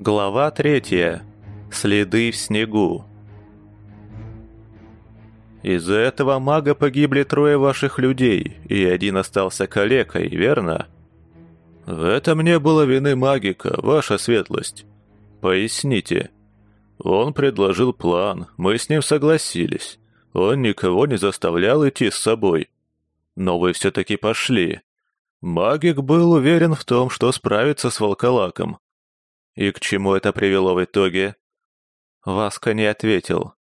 Глава третья. Следы в снегу. Из-за этого мага погибли трое ваших людей, и один остался калекой, верно? В этом не было вины магика, ваша светлость. Поясните. Он предложил план, мы с ним согласились. Он никого не заставлял идти с собой. Но вы все-таки пошли. Магик был уверен в том, что справится с волколаком. И к чему это привело в итоге? Васка не ответил.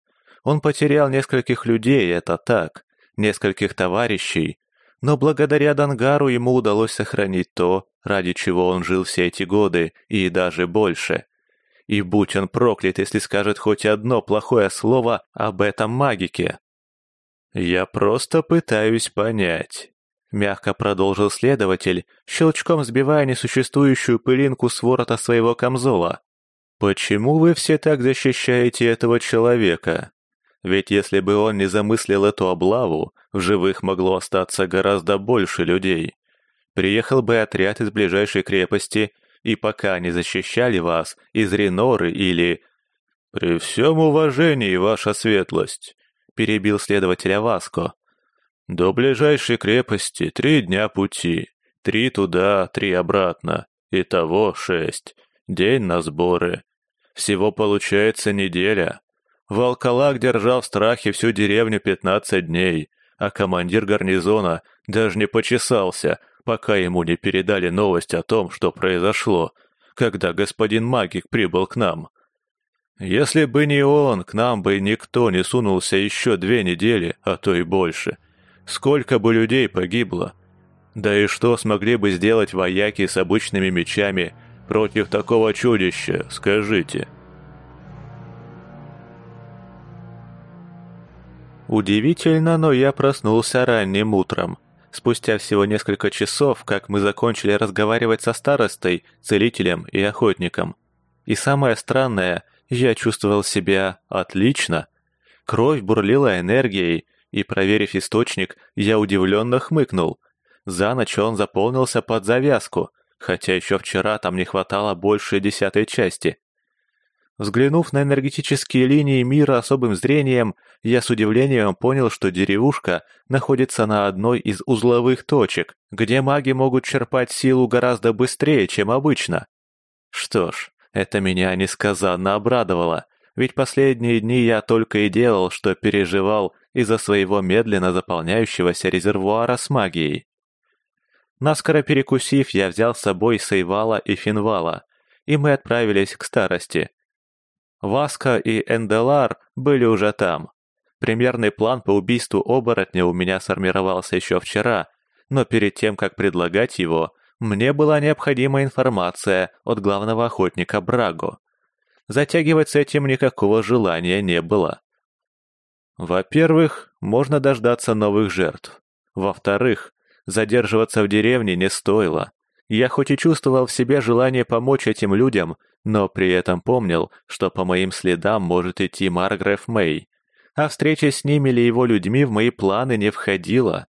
Он потерял нескольких людей, это так, нескольких товарищей, но благодаря Дангару ему удалось сохранить то, ради чего он жил все эти годы, и даже больше. И будь он проклят, если скажет хоть одно плохое слово об этом магике. «Я просто пытаюсь понять», — мягко продолжил следователь, щелчком сбивая несуществующую пылинку с ворота своего камзола. «Почему вы все так защищаете этого человека? Ведь если бы он не замыслил эту облаву, в живых могло остаться гораздо больше людей. Приехал бы отряд из ближайшей крепости, и пока они защищали вас из Реноры или... «При всем уважении, ваша светлость», — перебил следователя Васко. «До ближайшей крепости три дня пути. Три туда, три обратно. Итого шесть. День на сборы. Всего получается неделя. Волколак держал в страхе всю деревню пятнадцать дней, а командир гарнизона даже не почесался, пока ему не передали новость о том, что произошло, когда господин магик прибыл к нам. Если бы не он, к нам бы никто не сунулся еще две недели, а то и больше. Сколько бы людей погибло. Да и что смогли бы сделать вояки с обычными мечами против такого чудища, скажите?» Удивительно, но я проснулся ранним утром. Спустя всего несколько часов, как мы закончили разговаривать со старостой, целителем и охотником. И самое странное, я чувствовал себя отлично. Кровь бурлила энергией, и, проверив источник, я удивленно хмыкнул. За ночь он заполнился под завязку, хотя еще вчера там не хватало больше десятой части. Взглянув на энергетические линии мира особым зрением, я с удивлением понял, что деревушка находится на одной из узловых точек, где маги могут черпать силу гораздо быстрее, чем обычно. Что ж, это меня несказанно обрадовало, ведь последние дни я только и делал, что переживал из-за своего медленно заполняющегося резервуара с магией. Наскоро перекусив, я взял с собой Сейвала и Финвала, и мы отправились к старости, Васка и Энделар были уже там. Примерный план по убийству оборотня у меня сформировался еще вчера, но перед тем, как предлагать его, мне была необходима информация от главного охотника Браго. Затягивать с этим никакого желания не было. Во-первых, можно дождаться новых жертв. Во-вторых, задерживаться в деревне не стоило. Я хоть и чувствовал в себе желание помочь этим людям, но при этом помнил, что по моим следам может идти Маргреф Мэй, а встреча с ними или его людьми в мои планы не входила.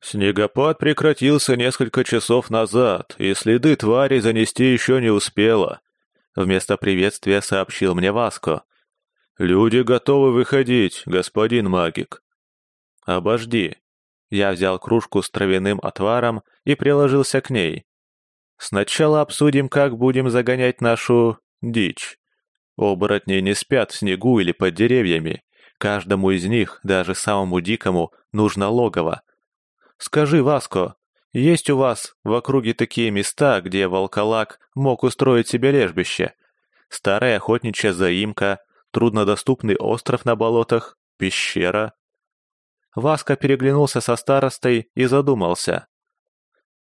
Снегопад прекратился несколько часов назад, и следы твари занести еще не успела. Вместо приветствия сообщил мне Васко. «Люди готовы выходить, господин магик». «Обожди». Я взял кружку с травяным отваром и приложился к ней. Сначала обсудим, как будем загонять нашу дичь. Оборотни не спят в снегу или под деревьями. Каждому из них, даже самому дикому, нужно логово. Скажи, Васко, есть у вас в округе такие места, где волколак мог устроить себе лежбище? Старая охотничья заимка, труднодоступный остров на болотах, пещера? Васка переглянулся со старостой и задумался.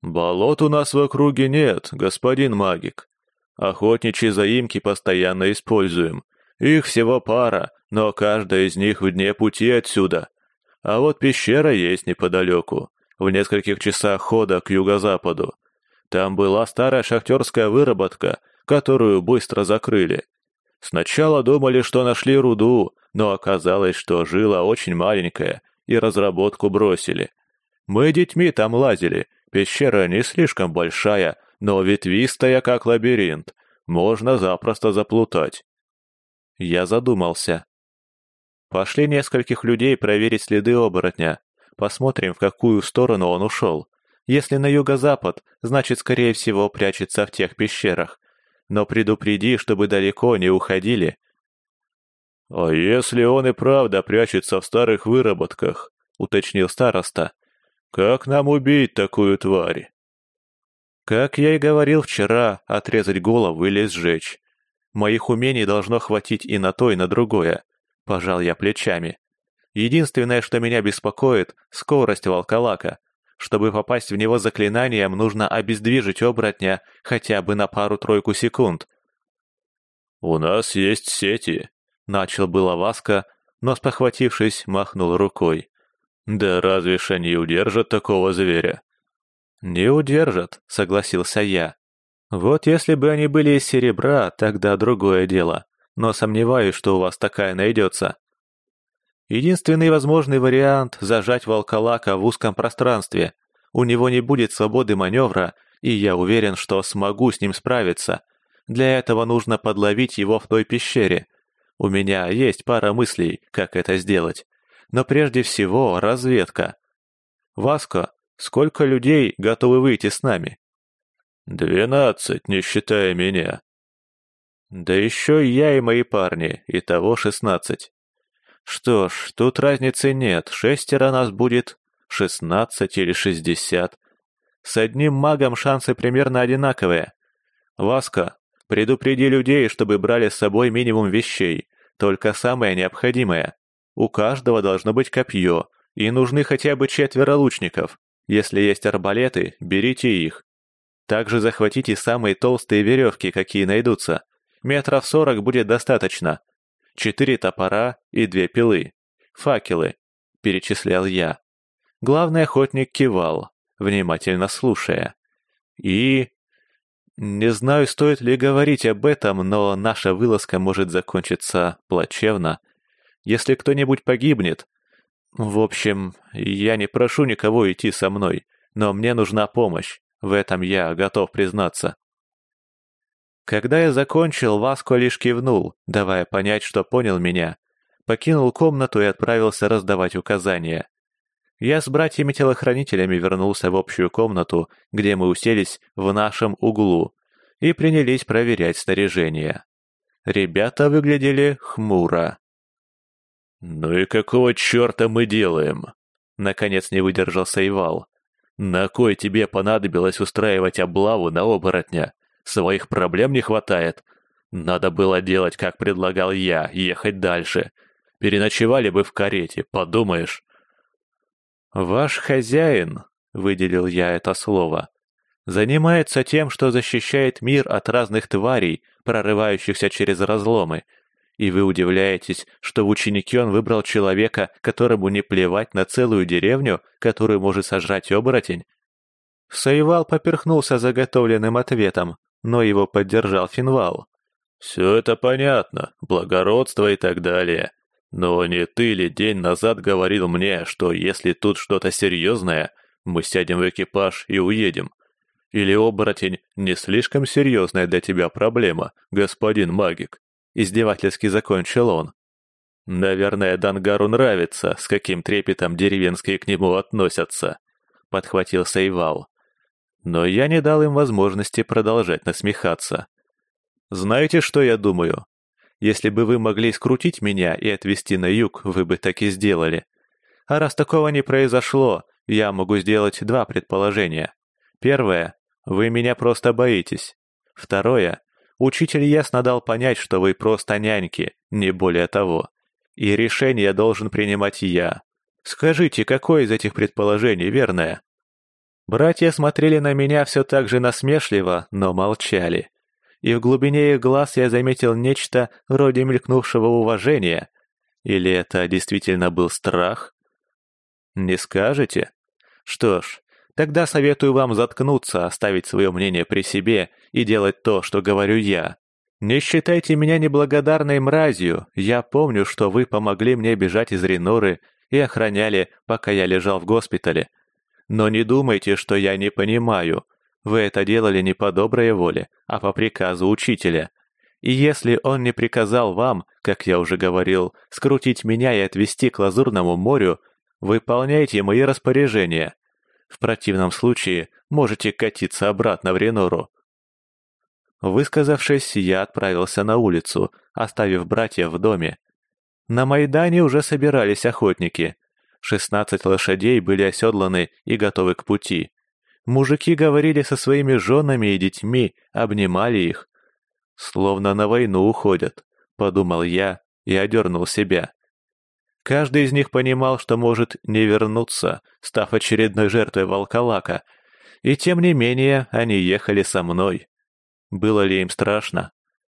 «Болот у нас в округе нет, господин магик. Охотничьи заимки постоянно используем. Их всего пара, но каждая из них в дне пути отсюда. А вот пещера есть неподалеку, в нескольких часах хода к юго-западу. Там была старая шахтерская выработка, которую быстро закрыли. Сначала думали, что нашли руду, но оказалось, что жила очень маленькая, и разработку бросили. Мы детьми там лазили, Пещера не слишком большая, но ветвистая, как лабиринт. можно запросто заплутать. Я задумался. Пошли нескольких людей проверить следы оборотня. Посмотрим, в какую сторону он ушел. Если на юго-запад, значит, скорее всего, прячется в тех пещерах. Но предупреди, чтобы далеко не уходили. «А если он и правда прячется в старых выработках?» — уточнил староста. «Как нам убить такую тварь?» Как я и говорил вчера, отрезать голову или сжечь. Моих умений должно хватить и на то, и на другое. Пожал я плечами. Единственное, что меня беспокоит — скорость волколака. Чтобы попасть в него заклинанием, нужно обездвижить оборотня хотя бы на пару-тройку секунд. «У нас есть сети», — начал было Васка, но, спохватившись, махнул рукой. «Да разве ж они удержат такого зверя?» «Не удержат», — согласился я. «Вот если бы они были из серебра, тогда другое дело, но сомневаюсь, что у вас такая найдется». Единственный возможный вариант – зажать волколака в узком пространстве. У него не будет свободы маневра, и я уверен, что смогу с ним справиться. Для этого нужно подловить его в той пещере. У меня есть пара мыслей, как это сделать. Но прежде всего разведка. Васко, сколько людей готовы выйти с нами? Двенадцать, не считая меня. Да еще я и мои парни, итого шестнадцать. Что ж, тут разницы нет, шестеро нас будет шестнадцать или шестьдесят. С одним магом шансы примерно одинаковые. Васка, предупреди людей, чтобы брали с собой минимум вещей, только самое необходимое. У каждого должно быть копье, и нужны хотя бы четверо лучников. Если есть арбалеты, берите их. Также захватите самые толстые веревки, какие найдутся. Метров сорок будет достаточно четыре топора и две пилы. Факелы, перечислял я. Главный охотник кивал, внимательно слушая. И... Не знаю, стоит ли говорить об этом, но наша вылазка может закончиться плачевно. Если кто-нибудь погибнет... В общем, я не прошу никого идти со мной, но мне нужна помощь. В этом я готов признаться. Когда я закончил, Васко лишь кивнул, давая понять, что понял меня. Покинул комнату и отправился раздавать указания. Я с братьями-телохранителями вернулся в общую комнату, где мы уселись в нашем углу, и принялись проверять снаряжение. Ребята выглядели хмуро. «Ну и какого черта мы делаем?» Наконец не выдержал Сейвал. «На кой тебе понадобилось устраивать облаву на оборотня? Своих проблем не хватает. Надо было делать, как предлагал я, ехать дальше. Переночевали бы в карете, подумаешь. «Ваш хозяин», — выделил я это слово, — «занимается тем, что защищает мир от разных тварей, прорывающихся через разломы. И вы удивляетесь, что в ученике он выбрал человека, которому не плевать на целую деревню, которую может сожрать оборотень?» Саевал поперхнулся заготовленным ответом, но его поддержал Финвал. «Все это понятно, благородство и так далее. Но не ты ли день назад говорил мне, что если тут что-то серьезное, мы сядем в экипаж и уедем? Или оборотень не слишком серьезная для тебя проблема, господин магик?» Издевательски закончил он. «Наверное, Дангару нравится, с каким трепетом деревенские к нему относятся», — подхватил Сейвал но я не дал им возможности продолжать насмехаться. Знаете, что я думаю? Если бы вы могли скрутить меня и отвезти на юг, вы бы так и сделали. А раз такого не произошло, я могу сделать два предположения. Первое. Вы меня просто боитесь. Второе. Учитель ясно дал понять, что вы просто няньки, не более того. И решение должен принимать я. Скажите, какое из этих предположений верное? Братья смотрели на меня все так же насмешливо, но молчали. И в глубине их глаз я заметил нечто вроде мелькнувшего уважения. Или это действительно был страх? Не скажете? Что ж, тогда советую вам заткнуться, оставить свое мнение при себе и делать то, что говорю я. Не считайте меня неблагодарной мразью, я помню, что вы помогли мне бежать из Реноры и охраняли, пока я лежал в госпитале. Но не думайте, что я не понимаю. Вы это делали не по доброй воле, а по приказу учителя. И если он не приказал вам, как я уже говорил, скрутить меня и отвезти к Лазурному морю, выполняйте мои распоряжения. В противном случае можете катиться обратно в Ренору. Высказавшись, я отправился на улицу, оставив братьев в доме. На Майдане уже собирались охотники. Шестнадцать лошадей были оседланы и готовы к пути. Мужики говорили со своими женами и детьми, обнимали их. «Словно на войну уходят», — подумал я и одернул себя. Каждый из них понимал, что может не вернуться, став очередной жертвой волколака, и тем не менее они ехали со мной. Было ли им страшно?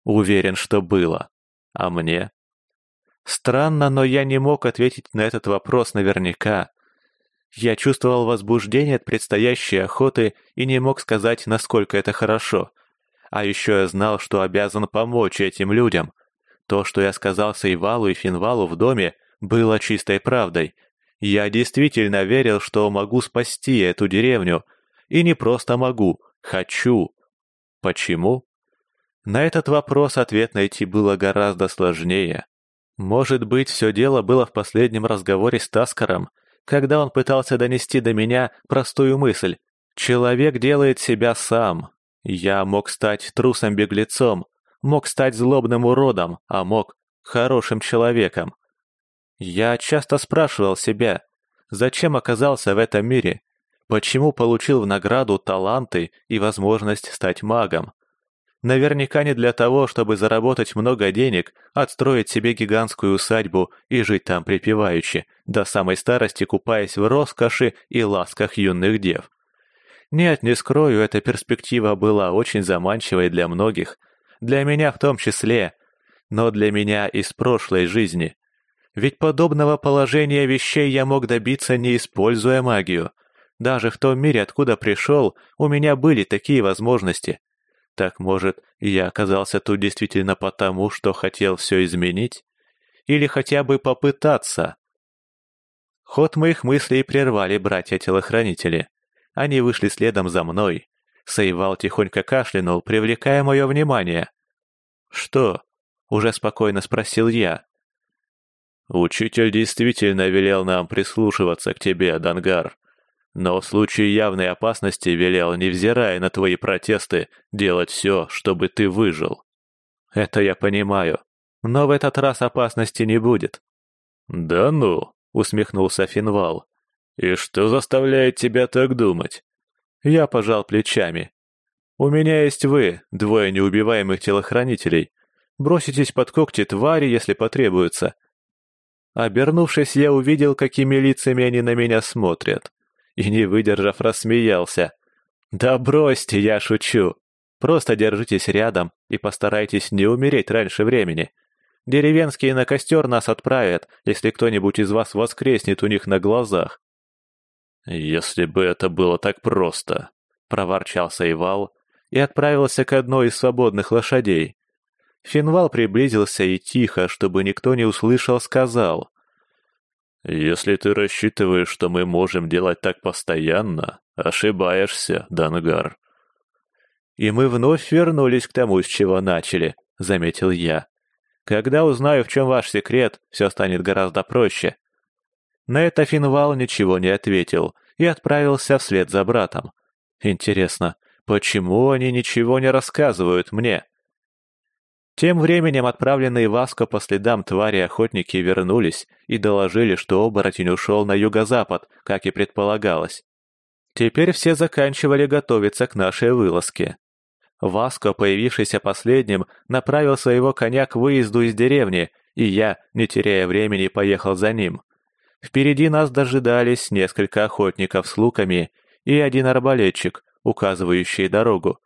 Уверен, что было. А мне? Странно, но я не мог ответить на этот вопрос наверняка. Я чувствовал возбуждение от предстоящей охоты и не мог сказать, насколько это хорошо. А еще я знал, что обязан помочь этим людям. То, что я сказал Сейвалу и Финвалу в доме, было чистой правдой. Я действительно верил, что могу спасти эту деревню. И не просто могу, хочу. Почему? На этот вопрос ответ найти было гораздо сложнее. Может быть, все дело было в последнем разговоре с Таскаром, когда он пытался донести до меня простую мысль. Человек делает себя сам. Я мог стать трусом-беглецом, мог стать злобным уродом, а мог хорошим человеком. Я часто спрашивал себя, зачем оказался в этом мире, почему получил в награду таланты и возможность стать магом. Наверняка не для того, чтобы заработать много денег, отстроить себе гигантскую усадьбу и жить там припеваючи, до самой старости купаясь в роскоши и ласках юных дев. Нет, не скрою, эта перспектива была очень заманчивой для многих, для меня в том числе, но для меня из прошлой жизни. Ведь подобного положения вещей я мог добиться, не используя магию. Даже в том мире, откуда пришел, у меня были такие возможности. Так, может, я оказался тут действительно потому, что хотел все изменить? Или хотя бы попытаться? Ход моих мыслей прервали братья-телохранители. Они вышли следом за мной. Сейвал тихонько кашлянул, привлекая мое внимание. «Что?» — уже спокойно спросил я. «Учитель действительно велел нам прислушиваться к тебе, Дангар», но в случае явной опасности велел, невзирая на твои протесты, делать все, чтобы ты выжил. Это я понимаю. Но в этот раз опасности не будет. Да ну, усмехнулся Финвал. И что заставляет тебя так думать? Я пожал плечами. У меня есть вы, двое неубиваемых телохранителей. Броситесь под когти твари, если потребуется. Обернувшись, я увидел, какими лицами они на меня смотрят и, не выдержав, рассмеялся. «Да бросьте, я шучу. Просто держитесь рядом и постарайтесь не умереть раньше времени. Деревенские на костер нас отправят, если кто-нибудь из вас воскреснет у них на глазах». «Если бы это было так просто», — проворчался Ивал и отправился к одной из свободных лошадей. Финвал приблизился и тихо, чтобы никто не услышал, сказал. «Если ты рассчитываешь, что мы можем делать так постоянно, ошибаешься, Дангар». «И мы вновь вернулись к тому, с чего начали», — заметил я. «Когда узнаю, в чем ваш секрет, все станет гораздо проще». На это Финвал ничего не ответил и отправился вслед за братом. Интересно, почему они ничего не рассказывают мне? Тем временем отправленные Васко по следам твари охотники вернулись и доложили, что оборотень ушел на юго-запад, как и предполагалось. Теперь все заканчивали готовиться к нашей вылазке. Васко, появившийся последним, направил своего коня к выезду из деревни, и я, не теряя времени, поехал за ним. Впереди нас дожидались несколько охотников с луками и один арбалетчик, указывающий дорогу.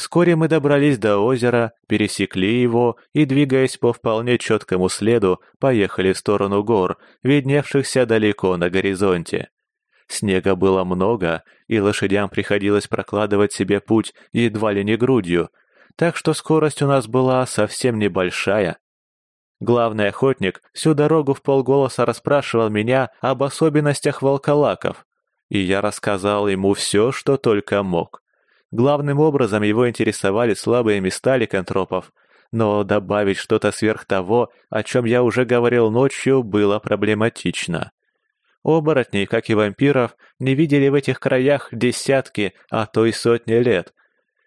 Вскоре мы добрались до озера, пересекли его и, двигаясь по вполне четкому следу, поехали в сторону гор, видневшихся далеко на горизонте. Снега было много, и лошадям приходилось прокладывать себе путь едва ли не грудью, так что скорость у нас была совсем небольшая. Главный охотник всю дорогу в полголоса расспрашивал меня об особенностях волколаков, и я рассказал ему все, что только мог. Главным образом его интересовали слабые места ликантропов, но добавить что-то сверх того, о чем я уже говорил ночью, было проблематично. Оборотней, как и вампиров, не видели в этих краях десятки, а то и сотни лет.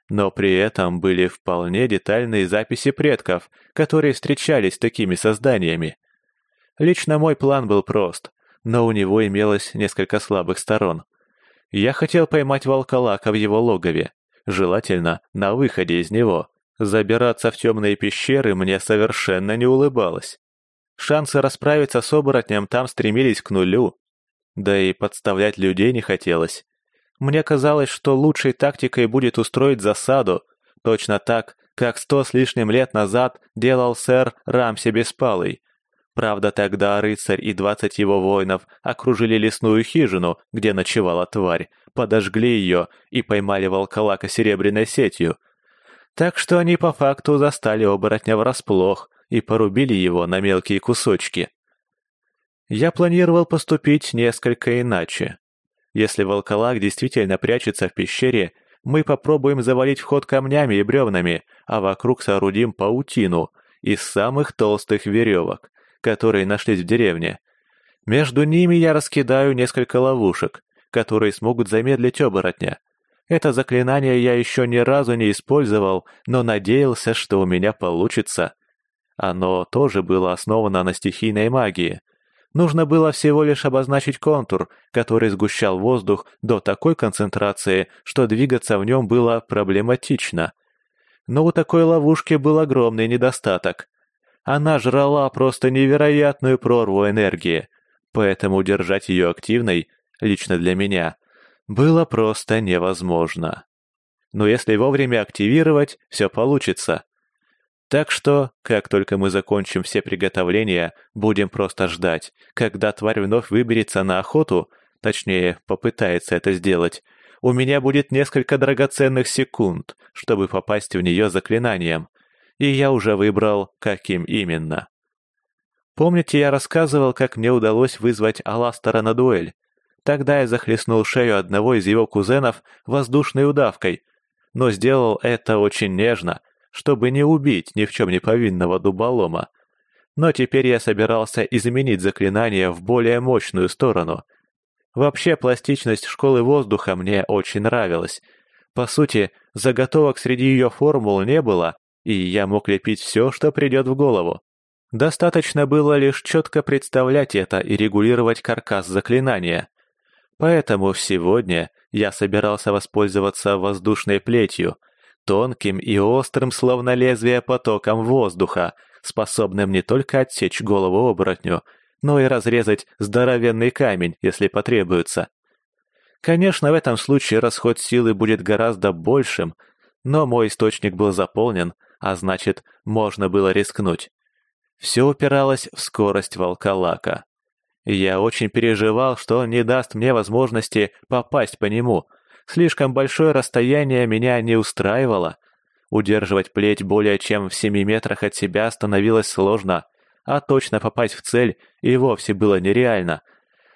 Но при этом были вполне детальные записи предков, которые встречались с такими созданиями. Лично мой план был прост, но у него имелось несколько слабых сторон. Я хотел поймать волколака в его логове, желательно на выходе из него. Забираться в темные пещеры мне совершенно не улыбалось. Шансы расправиться с оборотнем там стремились к нулю, да и подставлять людей не хотелось. Мне казалось, что лучшей тактикой будет устроить засаду, точно так, как сто с лишним лет назад делал сэр Рамси Беспалый. Правда, тогда рыцарь и двадцать его воинов окружили лесную хижину, где ночевала тварь, подожгли ее и поймали волколака серебряной сетью. Так что они по факту застали оборотня врасплох и порубили его на мелкие кусочки. Я планировал поступить несколько иначе. Если волколак действительно прячется в пещере, мы попробуем завалить вход камнями и бревнами, а вокруг соорудим паутину из самых толстых веревок, которые нашлись в деревне. Между ними я раскидаю несколько ловушек, которые смогут замедлить оборотня. Это заклинание я еще ни разу не использовал, но надеялся, что у меня получится. Оно тоже было основано на стихийной магии — Нужно было всего лишь обозначить контур, который сгущал воздух до такой концентрации, что двигаться в нем было проблематично. Но у такой ловушки был огромный недостаток. Она жрала просто невероятную прорву энергии, поэтому удержать ее активной, лично для меня, было просто невозможно. Но если вовремя активировать, все получится. Так что, как только мы закончим все приготовления, будем просто ждать, когда тварь вновь выберется на охоту, точнее, попытается это сделать, у меня будет несколько драгоценных секунд, чтобы попасть в нее заклинанием. И я уже выбрал, каким именно. Помните, я рассказывал, как мне удалось вызвать Аластера на дуэль? Тогда я захлестнул шею одного из его кузенов воздушной удавкой, но сделал это очень нежно — чтобы не убить ни в чем не повинного дуболома. Но теперь я собирался изменить заклинание в более мощную сторону. Вообще, пластичность школы воздуха мне очень нравилась. По сути, заготовок среди ее формул не было, и я мог лепить все, что придет в голову. Достаточно было лишь четко представлять это и регулировать каркас заклинания. Поэтому сегодня я собирался воспользоваться воздушной плетью — тонким и острым, словно лезвие потоком воздуха, способным не только отсечь голову оборотню, но и разрезать здоровенный камень, если потребуется. Конечно, в этом случае расход силы будет гораздо большим, но мой источник был заполнен, а значит, можно было рискнуть. Все упиралось в скорость волколака. Я очень переживал, что он не даст мне возможности попасть по нему — Слишком большое расстояние меня не устраивало. Удерживать плеть более чем в семи метрах от себя становилось сложно, а точно попасть в цель и вовсе было нереально.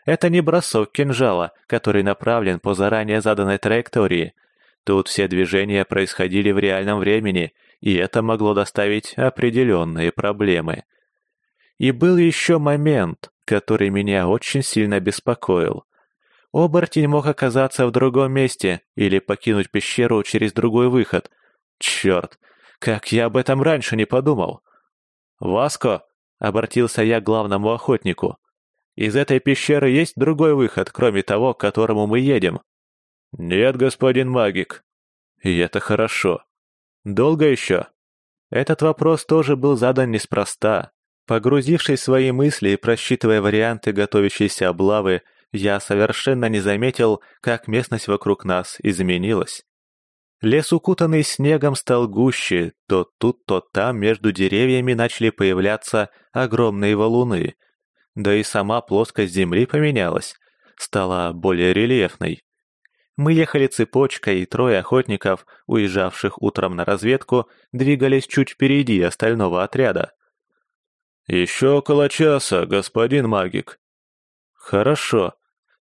Это не бросок кинжала, который направлен по заранее заданной траектории. Тут все движения происходили в реальном времени, и это могло доставить определенные проблемы. И был еще момент, который меня очень сильно беспокоил. Оборотень мог оказаться в другом месте или покинуть пещеру через другой выход. Черт, как я об этом раньше не подумал. «Васко!» — обратился я к главному охотнику. «Из этой пещеры есть другой выход, кроме того, к которому мы едем?» «Нет, господин магик». «И это хорошо. Долго еще?» Этот вопрос тоже был задан неспроста. Погрузившись в свои мысли и просчитывая варианты готовящейся облавы, я совершенно не заметил, как местность вокруг нас изменилась. Лес, укутанный снегом, стал гуще, то тут, то там между деревьями начали появляться огромные валуны. Да и сама плоскость земли поменялась, стала более рельефной. Мы ехали цепочкой, и трое охотников, уезжавших утром на разведку, двигались чуть впереди остального отряда. «Еще около часа, господин магик», «Хорошо.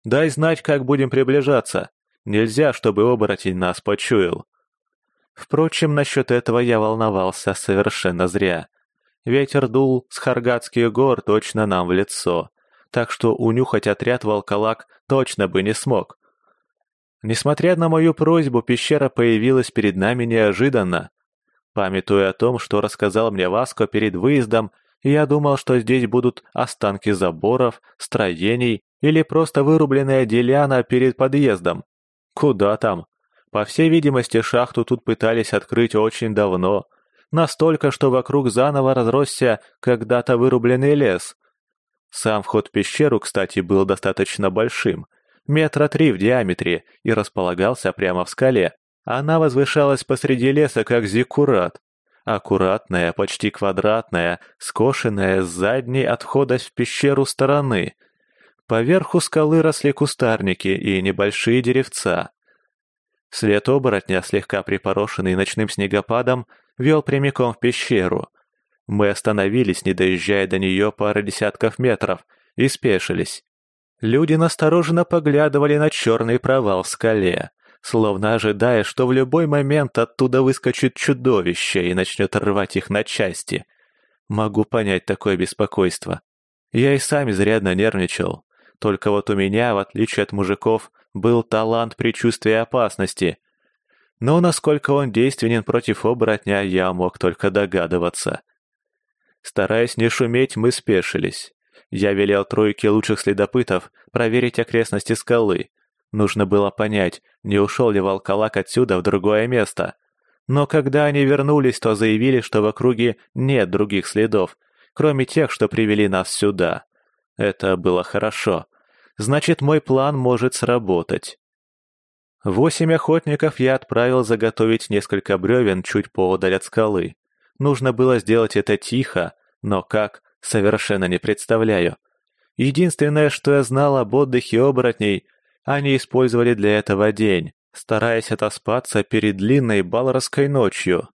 Дай знать, как будем приближаться. Нельзя, чтобы оборотень нас почуял». Впрочем, насчет этого я волновался совершенно зря. Ветер дул с Харгатских гор точно нам в лицо, так что унюхать отряд волколак точно бы не смог. Несмотря на мою просьбу, пещера появилась перед нами неожиданно. Памятуя о том, что рассказал мне Васко перед выездом, я думал, что здесь будут останки заборов, строений или просто вырубленная деляна перед подъездом. Куда там? По всей видимости, шахту тут пытались открыть очень давно. Настолько, что вокруг заново разросся когда-то вырубленный лес. Сам вход в пещеру, кстати, был достаточно большим. Метра три в диаметре и располагался прямо в скале. Она возвышалась посреди леса, как зиккурат. Аккуратная, почти квадратная, скошенная с задней от входа в пещеру стороны. Поверху скалы росли кустарники и небольшие деревца. След оборотня, слегка припорошенный ночным снегопадом, вел прямиком в пещеру. Мы остановились, не доезжая до нее пары десятков метров, и спешились. Люди настороженно поглядывали на черный провал в скале словно ожидая, что в любой момент оттуда выскочит чудовище и начнет рвать их на части. Могу понять такое беспокойство. Я и сам изрядно нервничал. Только вот у меня, в отличие от мужиков, был талант предчувствия опасности. Но насколько он действенен против оборотня, я мог только догадываться. Стараясь не шуметь, мы спешились. Я велел тройке лучших следопытов проверить окрестности скалы, Нужно было понять, не ушел ли волколак отсюда в другое место. Но когда они вернулись, то заявили, что в округе нет других следов, кроме тех, что привели нас сюда. Это было хорошо. Значит, мой план может сработать. Восемь охотников я отправил заготовить несколько бревен чуть поодаль от скалы. Нужно было сделать это тихо, но как, совершенно не представляю. Единственное, что я знал об отдыхе оборотней, они использовали для этого день, стараясь отоспаться перед длинной балорской ночью.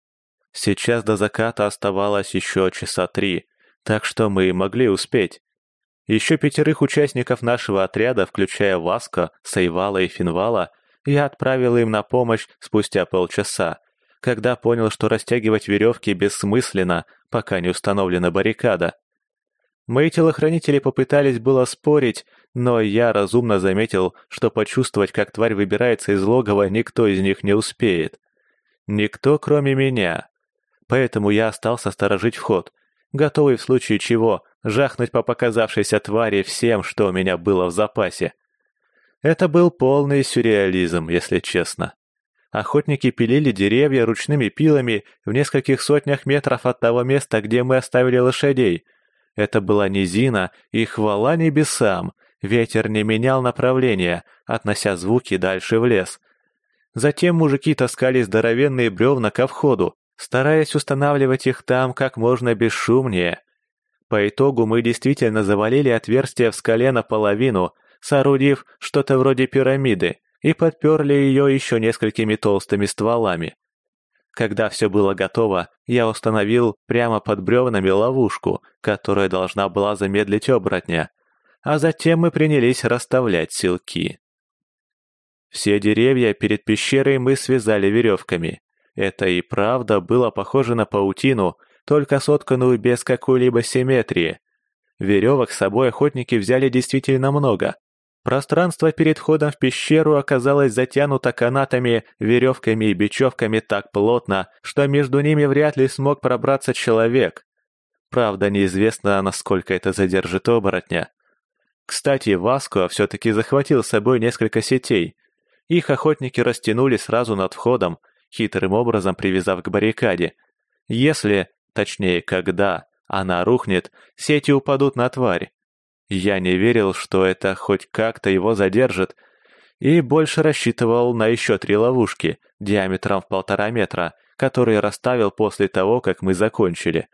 Сейчас до заката оставалось еще часа три, так что мы могли успеть. Еще пятерых участников нашего отряда, включая Васка, Сайвала и Финвала, я отправил им на помощь спустя полчаса, когда понял, что растягивать веревки бессмысленно, пока не установлена баррикада. Мои телохранители попытались было спорить, но я разумно заметил, что почувствовать, как тварь выбирается из логова, никто из них не успеет. Никто, кроме меня. Поэтому я остался сторожить вход, готовый в случае чего жахнуть по показавшейся твари всем, что у меня было в запасе. Это был полный сюрреализм, если честно. Охотники пилили деревья ручными пилами в нескольких сотнях метров от того места, где мы оставили лошадей — это была низина, и хвала небесам, ветер не менял направления, относя звуки дальше в лес. Затем мужики таскали здоровенные бревна ко входу, стараясь устанавливать их там как можно бесшумнее. По итогу мы действительно завалили отверстие в скале наполовину, соорудив что-то вроде пирамиды, и подперли ее еще несколькими толстыми стволами. Когда все было готово, я установил прямо под бревнами ловушку, которая должна была замедлить оборотня, а затем мы принялись расставлять силки. Все деревья перед пещерой мы связали веревками. Это и правда было похоже на паутину, только сотканную без какой-либо симметрии. Веревок с собой охотники взяли действительно много, Пространство перед входом в пещеру оказалось затянуто канатами, веревками и бечевками так плотно, что между ними вряд ли смог пробраться человек. Правда, неизвестно, насколько это задержит оборотня. Кстати, Васко все-таки захватил с собой несколько сетей. Их охотники растянули сразу над входом, хитрым образом привязав к баррикаде. Если, точнее, когда она рухнет, сети упадут на тварь. Я не верил, что это хоть как-то его задержит, и больше рассчитывал на еще три ловушки диаметром в полтора метра, которые расставил после того, как мы закончили.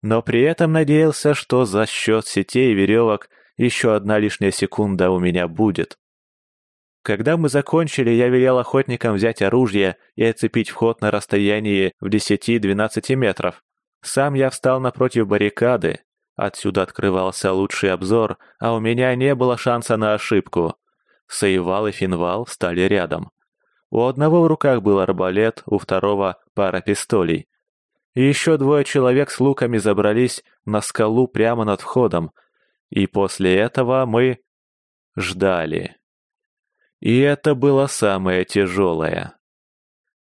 Но при этом надеялся, что за счет сетей и веревок еще одна лишняя секунда у меня будет. Когда мы закончили, я велел охотникам взять оружие и оцепить вход на расстоянии в 10-12 метров. Сам я встал напротив баррикады, Отсюда открывался лучший обзор, а у меня не было шанса на ошибку. Сейвал и Финвал стали рядом. У одного в руках был арбалет, у второго — пара пистолей. Еще двое человек с луками забрались на скалу прямо над входом. И после этого мы ждали. И это было самое тяжелое.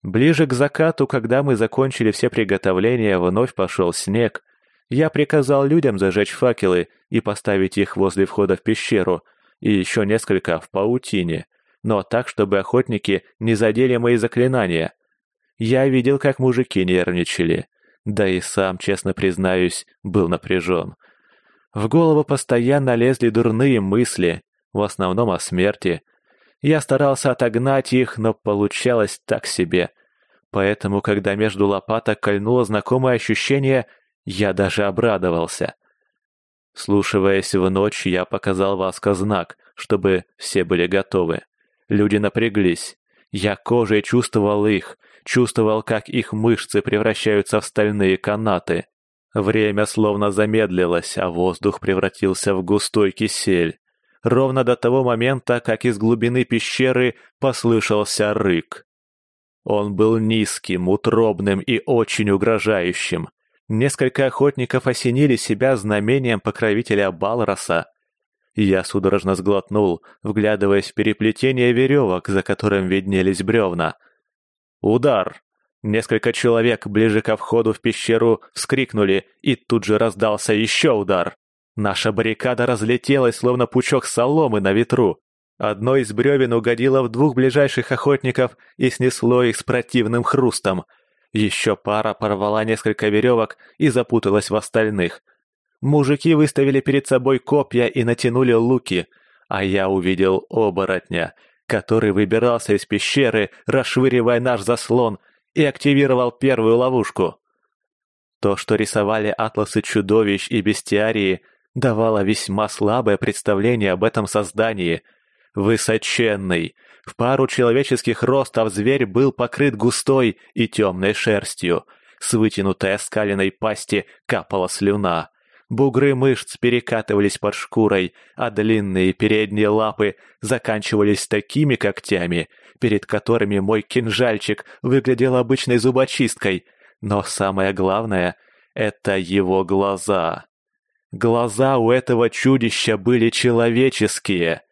Ближе к закату, когда мы закончили все приготовления, вновь пошел снег. Я приказал людям зажечь факелы и поставить их возле входа в пещеру, и еще несколько в паутине, но так, чтобы охотники не задели мои заклинания. Я видел, как мужики нервничали, да и сам, честно признаюсь, был напряжен. В голову постоянно лезли дурные мысли, в основном о смерти, я старался отогнать их, но получалось так себе. Поэтому, когда между лопаток кольнуло знакомое ощущение, я даже обрадовался. Слушиваясь в ночь, я показал Васко знак, чтобы все были готовы. Люди напряглись. Я кожей чувствовал их, чувствовал, как их мышцы превращаются в стальные канаты. Время словно замедлилось, а воздух превратился в густой кисель ровно до того момента, как из глубины пещеры послышался рык. Он был низким, утробным и очень угрожающим. Несколько охотников осенили себя знамением покровителя Балроса. Я судорожно сглотнул, вглядываясь в переплетение веревок, за которым виднелись бревна. Удар! Несколько человек ближе ко входу в пещеру вскрикнули, и тут же раздался еще удар. Наша баррикада разлетелась, словно пучок соломы на ветру. Одно из бревен угодило в двух ближайших охотников и снесло их с противным хрустом. Еще пара порвала несколько веревок и запуталась в остальных. Мужики выставили перед собой копья и натянули луки, а я увидел оборотня, который выбирался из пещеры, расшвыривая наш заслон, и активировал первую ловушку. То, что рисовали атласы чудовищ и бестиарии, давала весьма слабое представление об этом создании. Высоченный, в пару человеческих ростов зверь был покрыт густой и темной шерстью. С вытянутой оскаленной пасти капала слюна. Бугры мышц перекатывались под шкурой, а длинные передние лапы заканчивались такими когтями, перед которыми мой кинжальчик выглядел обычной зубочисткой. Но самое главное — это его глаза. Глаза у этого чудища были человеческие.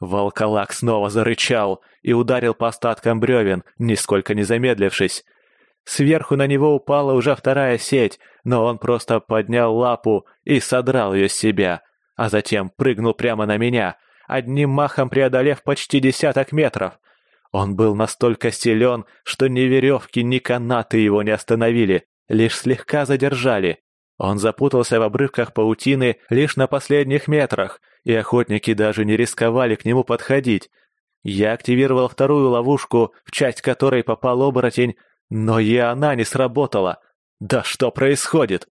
Волколак снова зарычал и ударил по остаткам бревен, нисколько не замедлившись. Сверху на него упала уже вторая сеть, но он просто поднял лапу и содрал ее с себя, а затем прыгнул прямо на меня, одним махом преодолев почти десяток метров. Он был настолько силен, что ни веревки, ни канаты его не остановили, лишь слегка задержали. Он запутался в обрывках паутины лишь на последних метрах, и охотники даже не рисковали к нему подходить. Я активировал вторую ловушку, в часть которой попал оборотень, но и она не сработала. Да что происходит?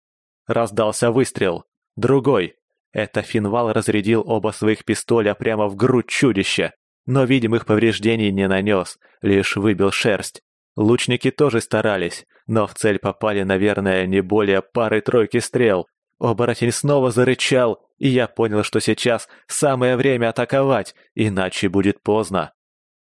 Раздался выстрел. Другой. Это Финвал разрядил оба своих пистоля прямо в грудь чудища, но видимых повреждений не нанес, лишь выбил шерсть. Лучники тоже старались, но в цель попали, наверное, не более пары-тройки стрел. Оборотень снова зарычал, и я понял, что сейчас самое время атаковать, иначе будет поздно.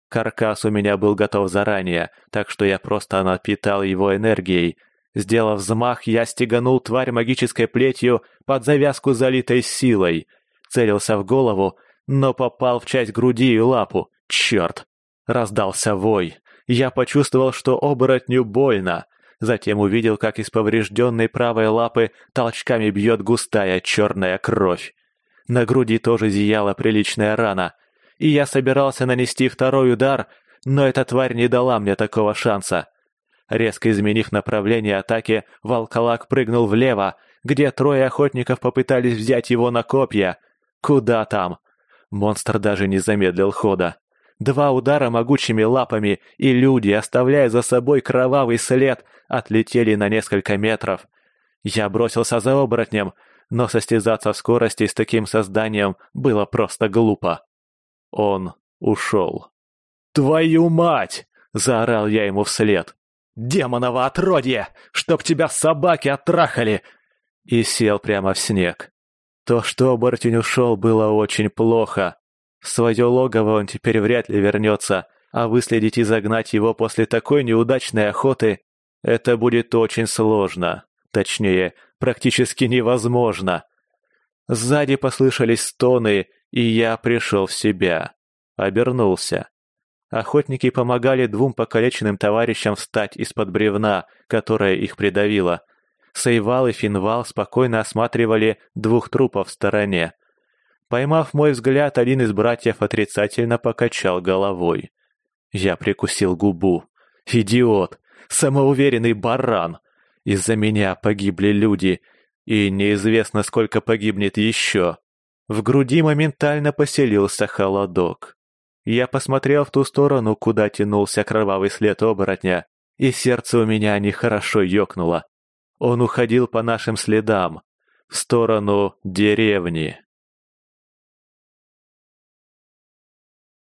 Каркас у меня был готов заранее, так что я просто напитал его энергией. Сделав взмах, я стеганул тварь магической плетью под завязку, залитой силой. Целился в голову, но попал в часть груди и лапу. Черт! Раздался вой. Я почувствовал, что оборотню больно. Затем увидел, как из поврежденной правой лапы толчками бьет густая черная кровь. На груди тоже зияла приличная рана. И я собирался нанести второй удар, но эта тварь не дала мне такого шанса. Резко изменив направление атаки, волколак прыгнул влево, где трое охотников попытались взять его на копья. Куда там? Монстр даже не замедлил хода. Два удара могучими лапами, и люди, оставляя за собой кровавый след, отлетели на несколько метров. Я бросился за оборотнем, но состязаться в скорости с таким созданием было просто глупо. Он ушел. «Твою мать!» — заорал я ему вслед. «Демоново отродье! Чтоб тебя собаки оттрахали!» И сел прямо в снег. То, что оборотень ушел, было очень плохо. В свое логово он теперь вряд ли вернется, а выследить и загнать его после такой неудачной охоты – это будет очень сложно. Точнее, практически невозможно. Сзади послышались стоны, и я пришел в себя. Обернулся. Охотники помогали двум покалеченным товарищам встать из-под бревна, которое их придавило. Сейвал и Финвал спокойно осматривали двух трупов в стороне. Поймав мой взгляд, один из братьев отрицательно покачал головой. Я прикусил губу. «Идиот! Самоуверенный баран! Из-за меня погибли люди, и неизвестно, сколько погибнет еще!» В груди моментально поселился холодок. Я посмотрел в ту сторону, куда тянулся кровавый след оборотня, и сердце у меня нехорошо ёкнуло. Он уходил по нашим следам, в сторону деревни.